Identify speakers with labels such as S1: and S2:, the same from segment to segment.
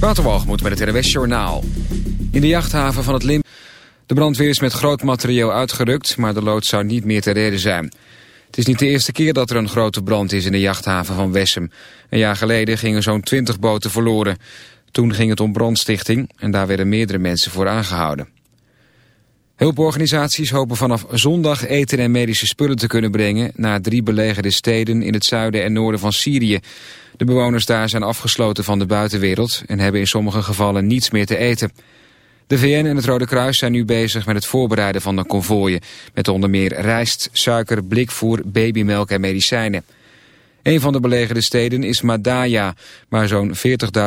S1: Waterwalgemoed met het RWS Journaal. In de jachthaven van het Lim... De brandweer is met groot materieel uitgerukt, maar de lood zou niet meer te redden zijn. Het is niet de eerste keer dat er een grote brand is in de jachthaven van Wessem. Een jaar geleden gingen zo'n 20 boten verloren. Toen ging het om brandstichting en daar werden meerdere mensen voor aangehouden. Hulporganisaties hopen vanaf zondag eten en medische spullen te kunnen brengen... naar drie belegerde steden in het zuiden en noorden van Syrië. De bewoners daar zijn afgesloten van de buitenwereld... en hebben in sommige gevallen niets meer te eten. De VN en het Rode Kruis zijn nu bezig met het voorbereiden van de konvooien... met onder meer rijst, suiker, blikvoer, babymelk en medicijnen. Een van de belegerde steden is Madaya... waar zo'n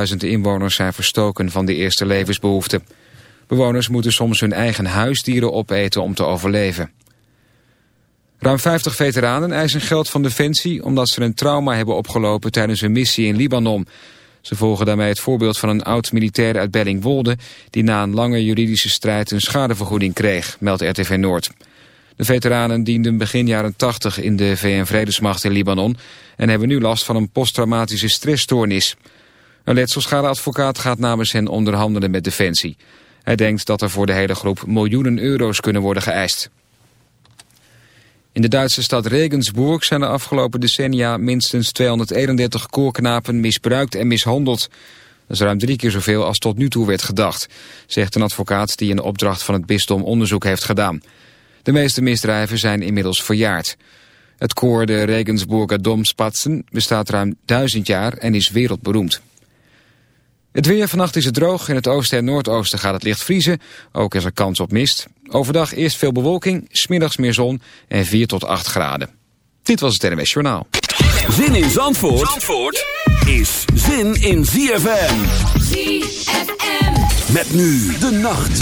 S1: 40.000 inwoners zijn verstoken van de eerste levensbehoeften. Bewoners moeten soms hun eigen huisdieren opeten om te overleven. Ruim 50 veteranen eisen geld van Defensie omdat ze een trauma hebben opgelopen tijdens een missie in Libanon. Ze volgen daarmee het voorbeeld van een oud-militair uit Bellingwolde... die na een lange juridische strijd een schadevergoeding kreeg, meldt RTV Noord. De veteranen dienden begin jaren 80 in de VN-vredesmacht in Libanon... en hebben nu last van een posttraumatische stressstoornis. Een letselschadeadvocaat gaat namens hen onderhandelen met Defensie. Hij denkt dat er voor de hele groep miljoenen euro's kunnen worden geëist. In de Duitse stad Regensburg zijn de afgelopen decennia minstens 231 koorknapen misbruikt en mishandeld. Dat is ruim drie keer zoveel als tot nu toe werd gedacht, zegt een advocaat die in opdracht van het bisdom onderzoek heeft gedaan. De meeste misdrijven zijn inmiddels verjaard. Het koor de Regensburger Domspatzen bestaat ruim duizend jaar en is wereldberoemd. Het weer, vannacht is het droog. In het oosten en noordoosten gaat het licht vriezen. Ook is er kans op mist. Overdag eerst veel bewolking, smiddags meer zon en 4 tot 8 graden. Dit was het NMS Journaal.
S2: Zin in Zandvoort, Zandvoort is zin in ZFM. ZFM. Met nu de nacht.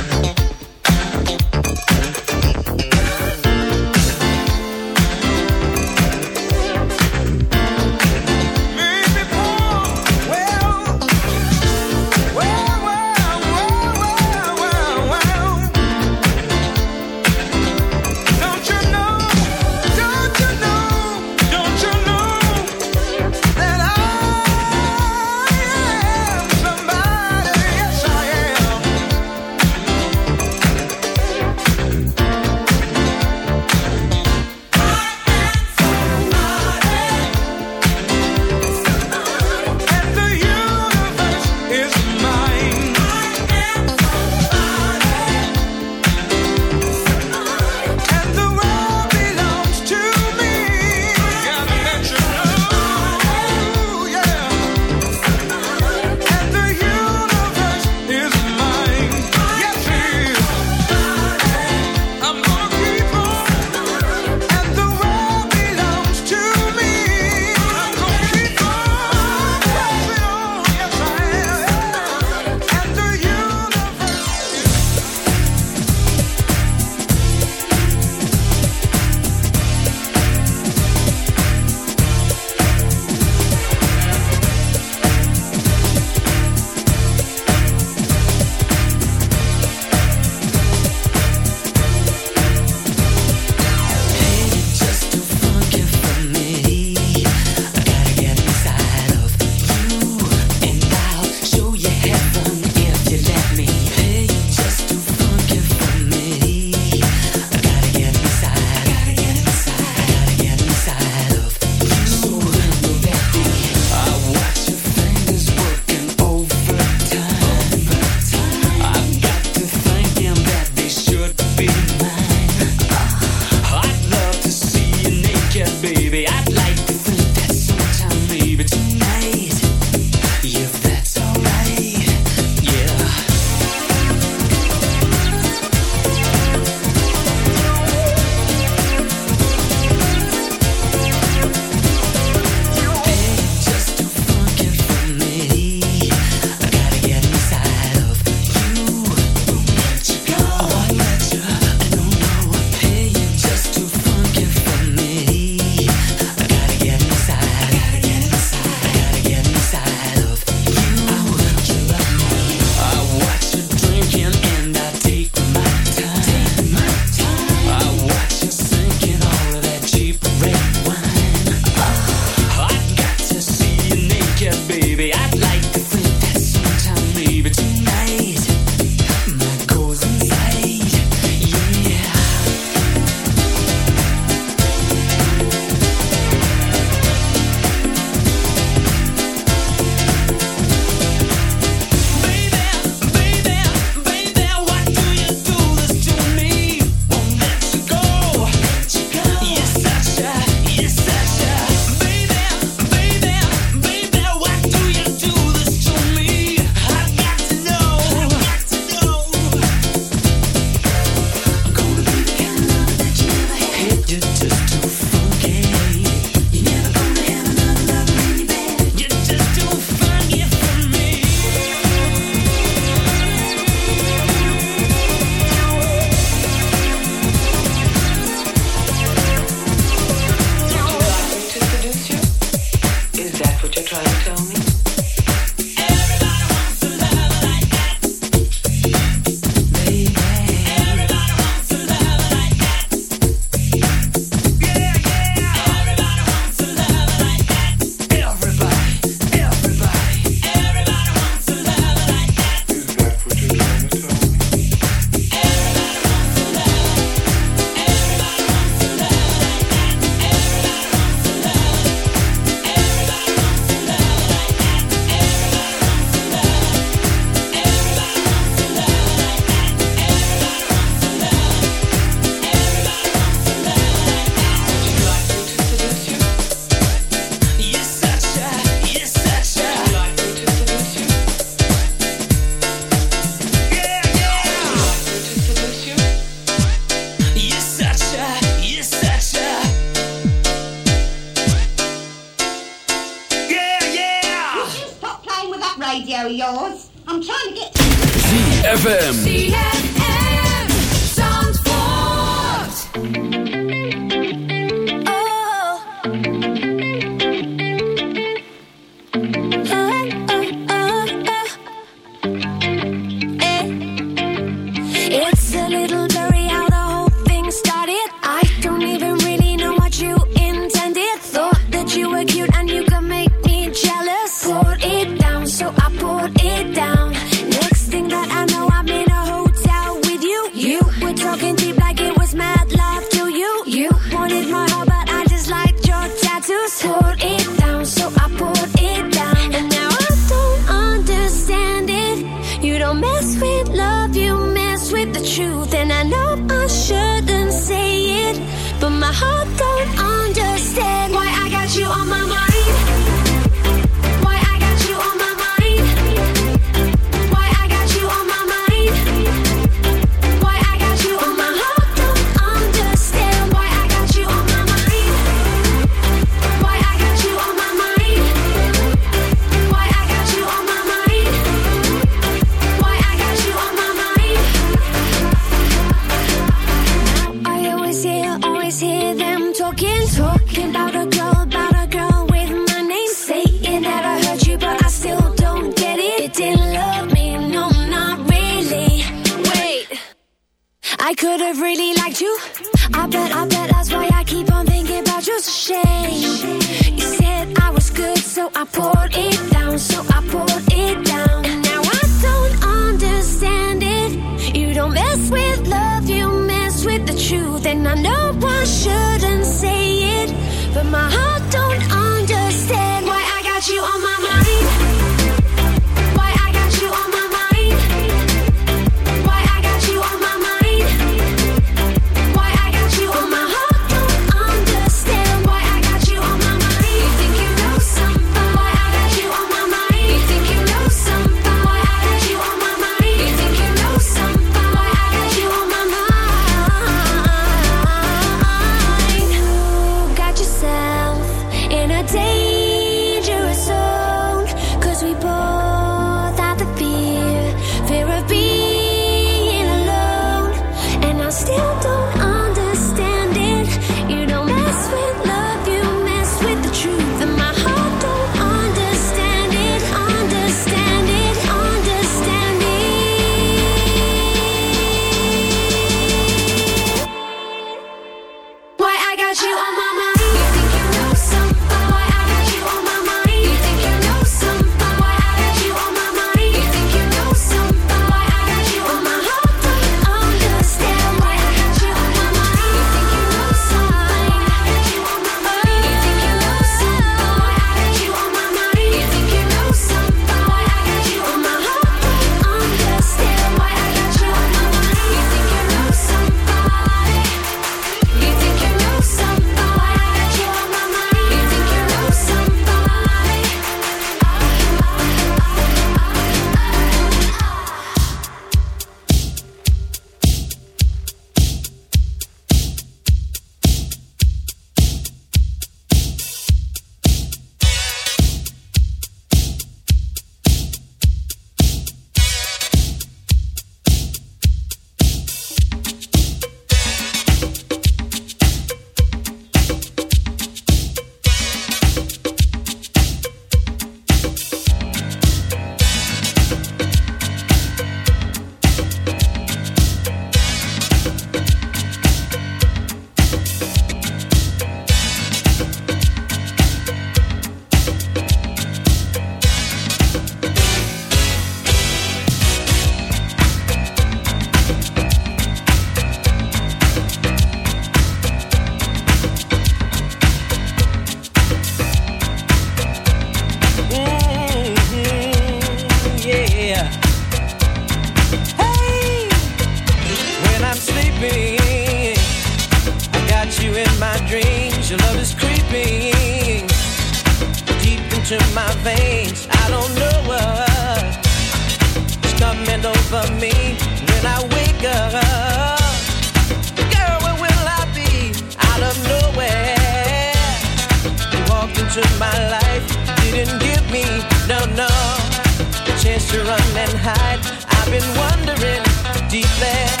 S3: to
S4: run and hide. I've been wondering
S5: deep there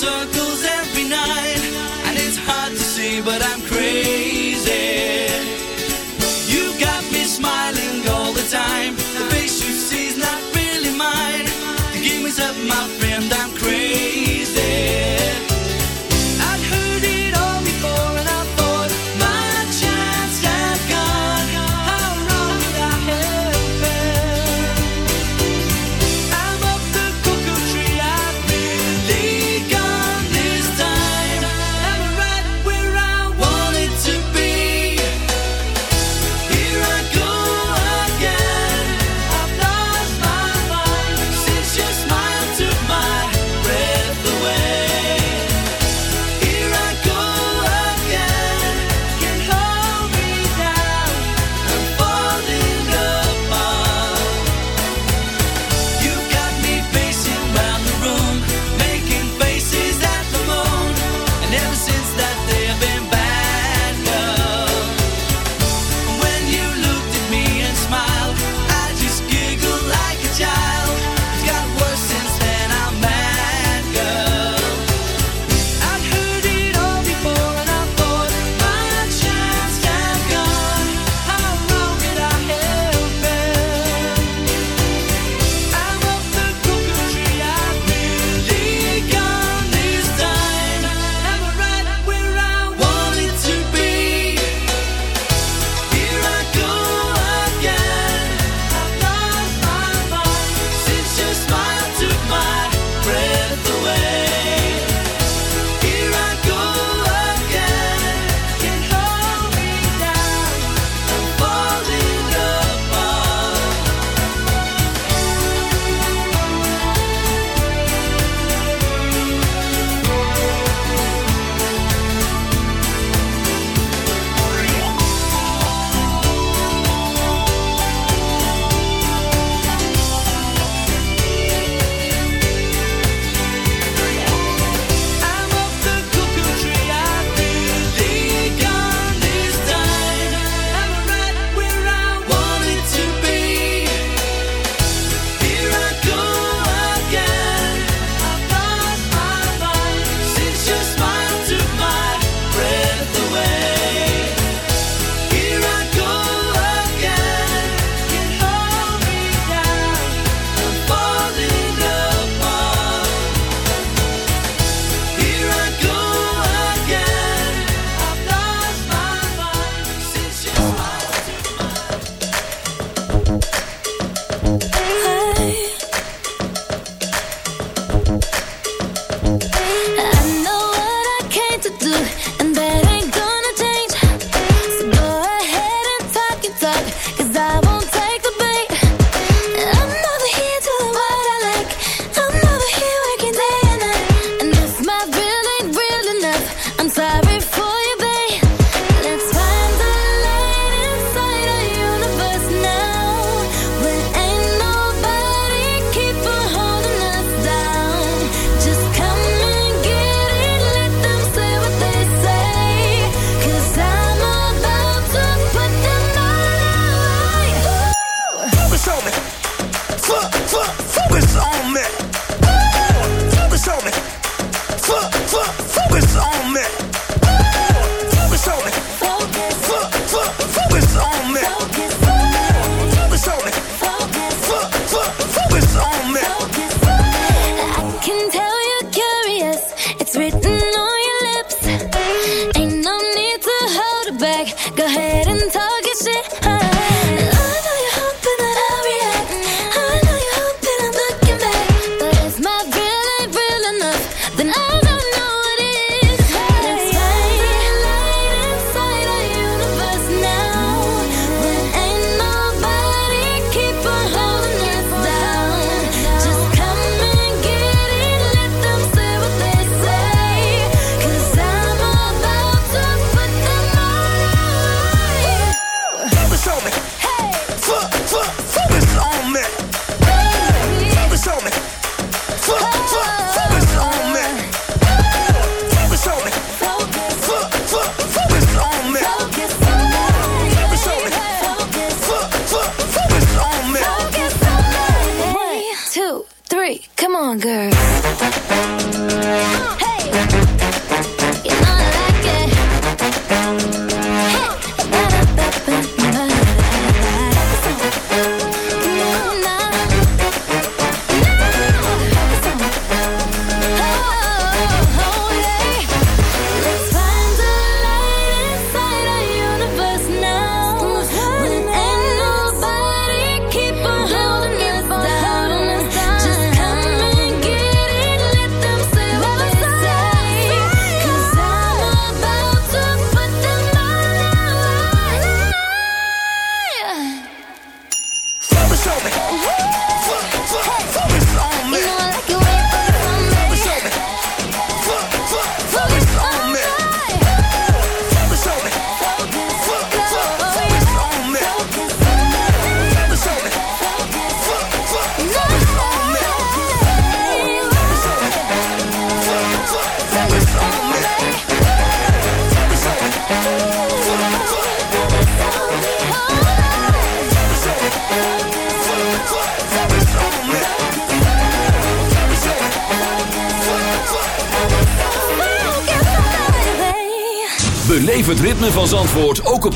S6: circles every night, and it's hard to see, but I'm.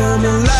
S7: summer alive.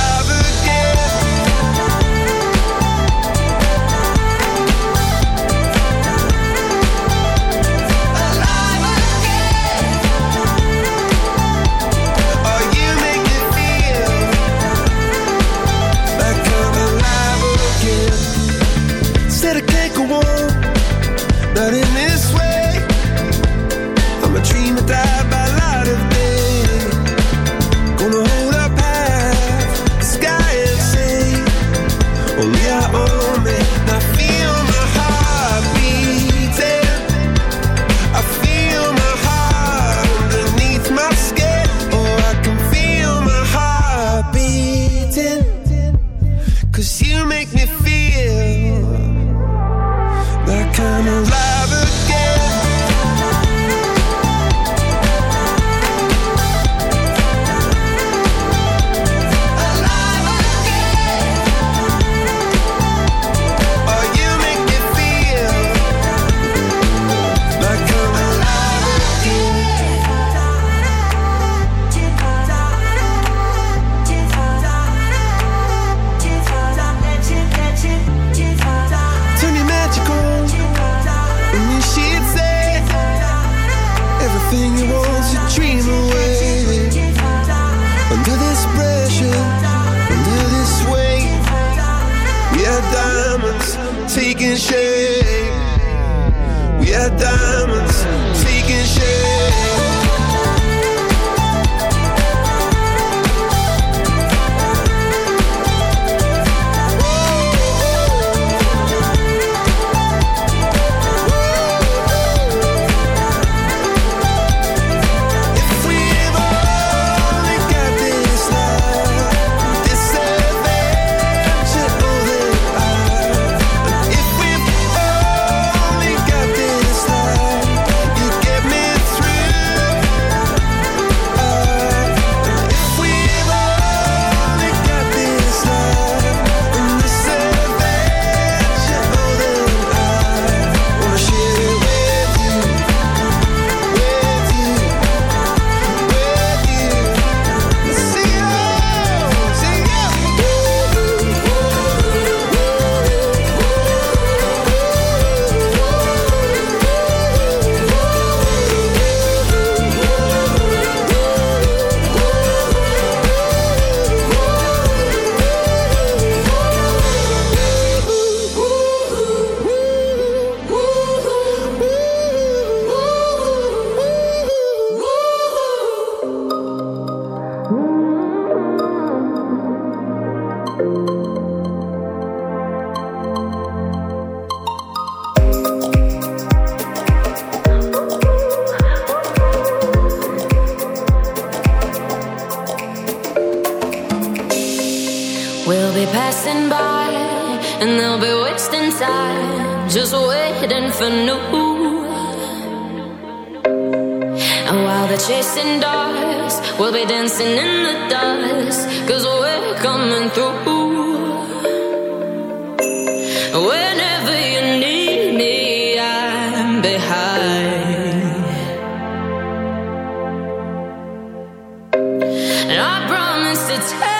S7: And I
S8: promise to tell.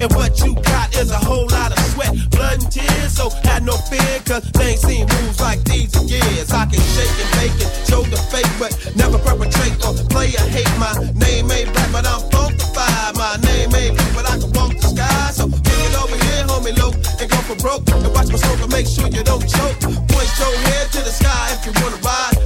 S9: and what you got is a whole lot of sweat, blood and tears. So have no fear, cause they ain't seen moves like these in years. I can shake and bake and show the fake, but never perpetrate or play or hate. My name ain't black, but I'm funkified. My name ain't blue, but I can walk the sky. So bring it over here, homie, low, and go for broke. And watch my smoke and make sure you don't choke. Point your head to the sky if you wanna ride,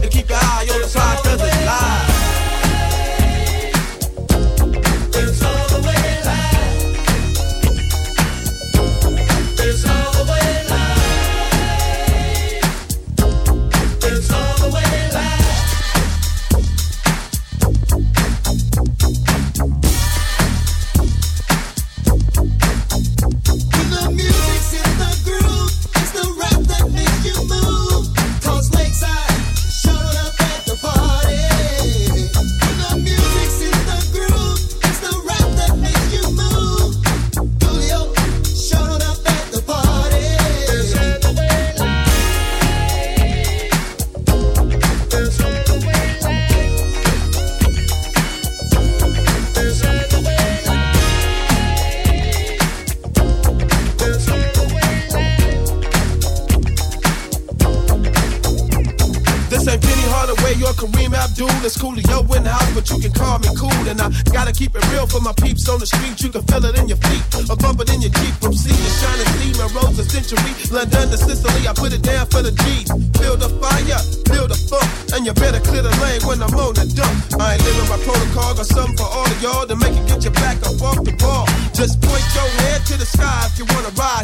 S10: You
S9: can feel it in your feet, or bump it in your Jeep. From sea to shining sea, Melrose to Century, London to Sicily. I put it down for the G's. Build a fire, build a funk, and you better clear the lane when I'm on the dump. I ain't living by protocol, got something for all of y'all to make it get your back up off the ball. Just point your head to the sky if you wanna ride,